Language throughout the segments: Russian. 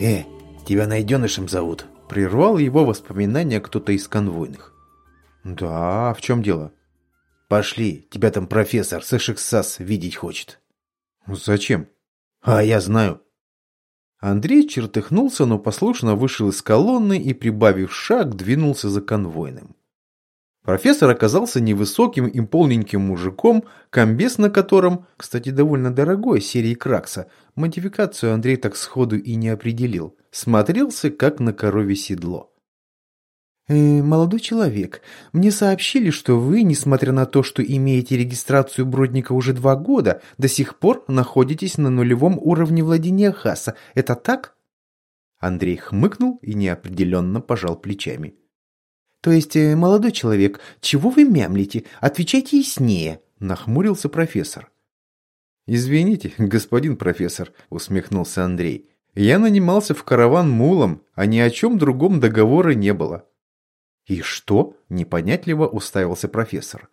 «Э, тебя найденышем зовут!» Прервал его воспоминания кто-то из конвойных. «Да, в чем дело?» «Пошли, тебя там профессор Сэшексас видеть хочет». «Зачем?» «А я знаю». Андрей чертыхнулся, но послушно вышел из колонны и, прибавив шаг, двинулся за конвойным. Профессор оказался невысоким и полненьким мужиком, комбез на котором, кстати, довольно дорогой, серии Кракса, модификацию Андрей так сходу и не определил, смотрелся как на корове седло. «Э, «Молодой человек, мне сообщили, что вы, несмотря на то, что имеете регистрацию Бродника уже два года, до сих пор находитесь на нулевом уровне владения Хаса. Это так?» Андрей хмыкнул и неопределенно пожал плечами. «То есть, э, молодой человек, чего вы мямлите? Отвечайте яснее», – нахмурился профессор. «Извините, господин профессор», – усмехнулся Андрей. «Я нанимался в караван мулом, а ни о чем другом договора не было». «И что?» – непонятливо уставился профессор.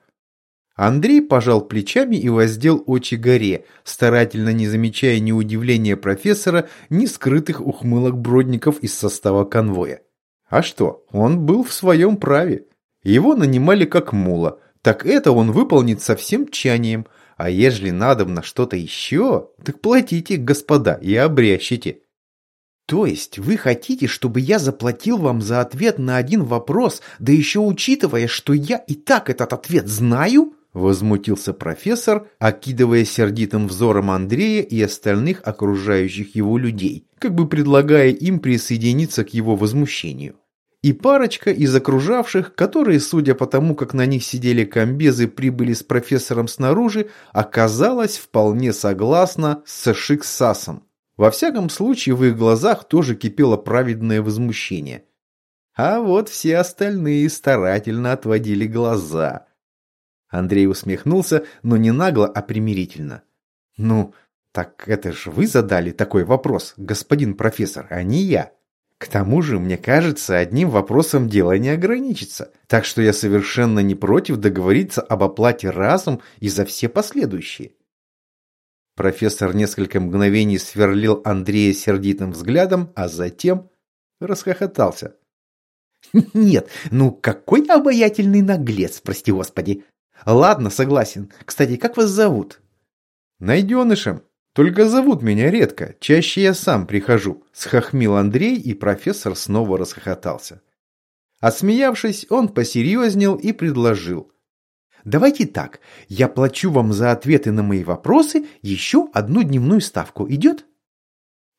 Андрей пожал плечами и воздел очи горе, старательно не замечая ни удивления профессора, ни скрытых ухмылок бродников из состава конвоя. А что, он был в своем праве. Его нанимали как мула, так это он выполнит со всем тчанием. А ежели надо на что-то еще, так платите, господа, и обрящите. То есть вы хотите, чтобы я заплатил вам за ответ на один вопрос, да еще учитывая, что я и так этот ответ знаю? Возмутился профессор, окидывая сердитым взором Андрея и остальных окружающих его людей, как бы предлагая им присоединиться к его возмущению. И парочка из окружавших, которые, судя по тому, как на них сидели комбезы, прибыли с профессором снаружи, оказалась вполне согласна с Шиксасом. Во всяком случае, в их глазах тоже кипело праведное возмущение. А вот все остальные старательно отводили глаза – Андрей усмехнулся, но не нагло, а примирительно. «Ну, так это же вы задали такой вопрос, господин профессор, а не я. К тому же, мне кажется, одним вопросом дело не ограничится, так что я совершенно не против договориться об оплате разом и за все последующие». Профессор несколько мгновений сверлил Андрея сердитым взглядом, а затем расхохотался. «Нет, ну какой обаятельный наглец, прости господи! Ладно, согласен. Кстати, как вас зовут? Найденышем. Только зовут меня редко. Чаще я сам прихожу. Схохмил Андрей, и профессор снова расхохотался. Отсмеявшись, он посерьезнел и предложил. Давайте так, я плачу вам за ответы на мои вопросы еще одну дневную ставку. Идет?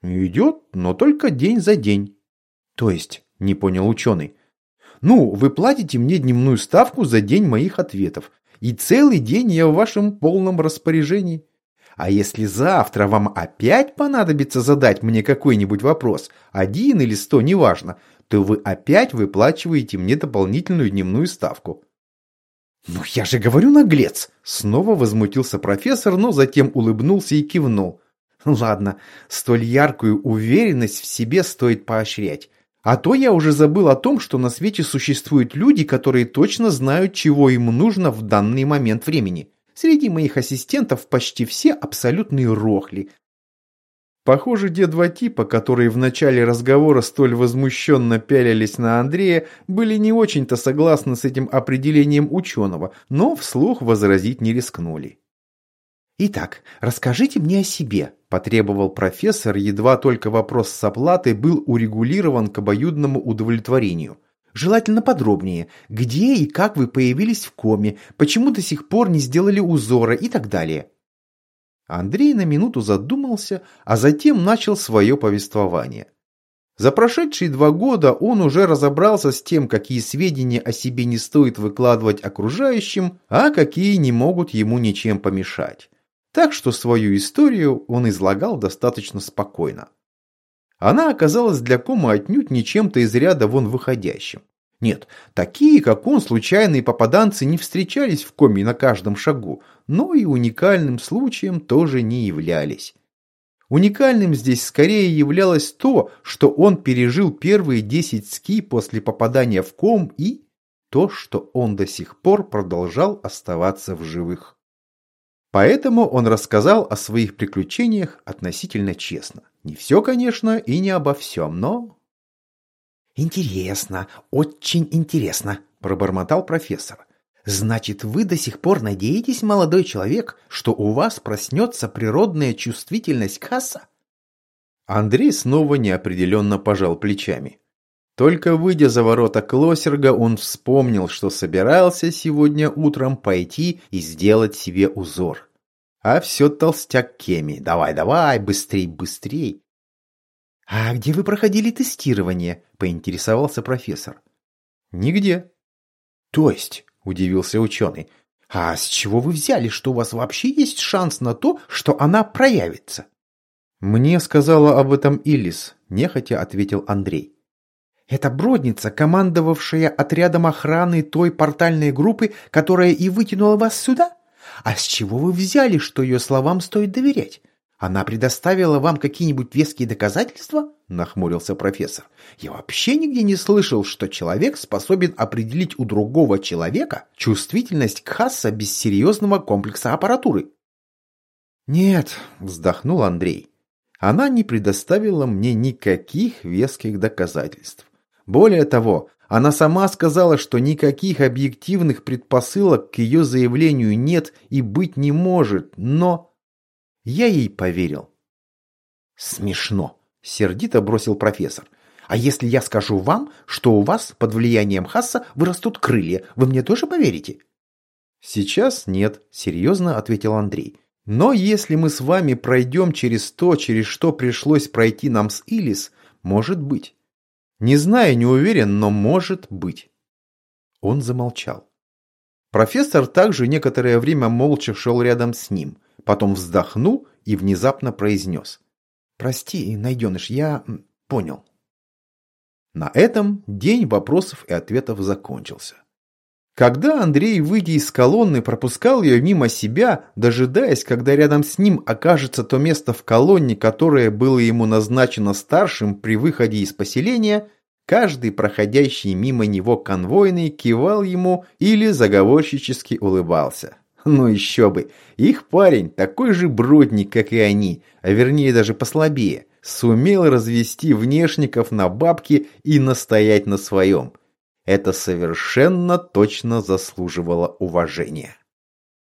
Идет, но только день за день. То есть, не понял ученый. Ну, вы платите мне дневную ставку за день моих ответов и целый день я в вашем полном распоряжении. А если завтра вам опять понадобится задать мне какой-нибудь вопрос, один или сто, неважно, то вы опять выплачиваете мне дополнительную дневную ставку. «Ну я же говорю, наглец!» Снова возмутился профессор, но затем улыбнулся и кивнул. «Ладно, столь яркую уверенность в себе стоит поощрять. А то я уже забыл о том, что на свете существуют люди, которые точно знают, чего им нужно в данный момент времени. Среди моих ассистентов почти все абсолютные рохли. Похоже, те два типа, которые в начале разговора столь возмущенно пялились на Андрея, были не очень-то согласны с этим определением ученого, но вслух возразить не рискнули. «Итак, расскажите мне о себе», – потребовал профессор, едва только вопрос с оплатой был урегулирован к обоюдному удовлетворению. «Желательно подробнее. Где и как вы появились в коме, почему до сих пор не сделали узора и так далее». Андрей на минуту задумался, а затем начал свое повествование. За прошедшие два года он уже разобрался с тем, какие сведения о себе не стоит выкладывать окружающим, а какие не могут ему ничем помешать так что свою историю он излагал достаточно спокойно. Она оказалась для Кома отнюдь не чем-то из ряда вон выходящим. Нет, такие, как он, случайные попаданцы не встречались в Коме на каждом шагу, но и уникальным случаем тоже не являлись. Уникальным здесь скорее являлось то, что он пережил первые 10 ски после попадания в ком и то, что он до сих пор продолжал оставаться в живых. Поэтому он рассказал о своих приключениях относительно честно. Не все, конечно, и не обо всем, но... «Интересно, очень интересно», – пробормотал профессор. «Значит, вы до сих пор надеетесь, молодой человек, что у вас проснется природная чувствительность касса?» Андрей снова неопределенно пожал плечами. Только выйдя за ворота Клосерга, он вспомнил, что собирался сегодня утром пойти и сделать себе узор. А все толстяк Кеми. Давай, давай, быстрей, быстрей. «А где вы проходили тестирование?» – поинтересовался профессор. «Нигде». «То есть?» – удивился ученый. «А с чего вы взяли, что у вас вообще есть шанс на то, что она проявится?» «Мне сказала об этом Илис», – нехотя ответил Андрей. «Это бродница, командовавшая отрядом охраны той портальной группы, которая и вытянула вас сюда? А с чего вы взяли, что ее словам стоит доверять? Она предоставила вам какие-нибудь веские доказательства? Нахмурился профессор. Я вообще нигде не слышал, что человек способен определить у другого человека чувствительность к Хасса без серьезного комплекса аппаратуры. Нет, вздохнул Андрей. Она не предоставила мне никаких веских доказательств. Более того, она сама сказала, что никаких объективных предпосылок к ее заявлению нет и быть не может, но... Я ей поверил. Смешно, сердито бросил профессор. А если я скажу вам, что у вас под влиянием Хасса вырастут крылья, вы мне тоже поверите? Сейчас нет, серьезно ответил Андрей. Но если мы с вами пройдем через то, через что пришлось пройти нам с Илис, может быть. Не знаю, не уверен, но может быть. Он замолчал. Профессор также некоторое время молча шел рядом с ним – потом вздохнул и внезапно произнес. «Прости, найденыш, я понял». На этом день вопросов и ответов закончился. Когда Андрей, выйдя из колонны, пропускал ее мимо себя, дожидаясь, когда рядом с ним окажется то место в колонне, которое было ему назначено старшим при выходе из поселения, каждый проходящий мимо него конвойный кивал ему или заговорщически улыбался. Ну еще бы. Их парень такой же бродник, как и они, а вернее даже послабее. Сумел развести внешников на бабки и настоять на своем. Это совершенно точно заслуживало уважения.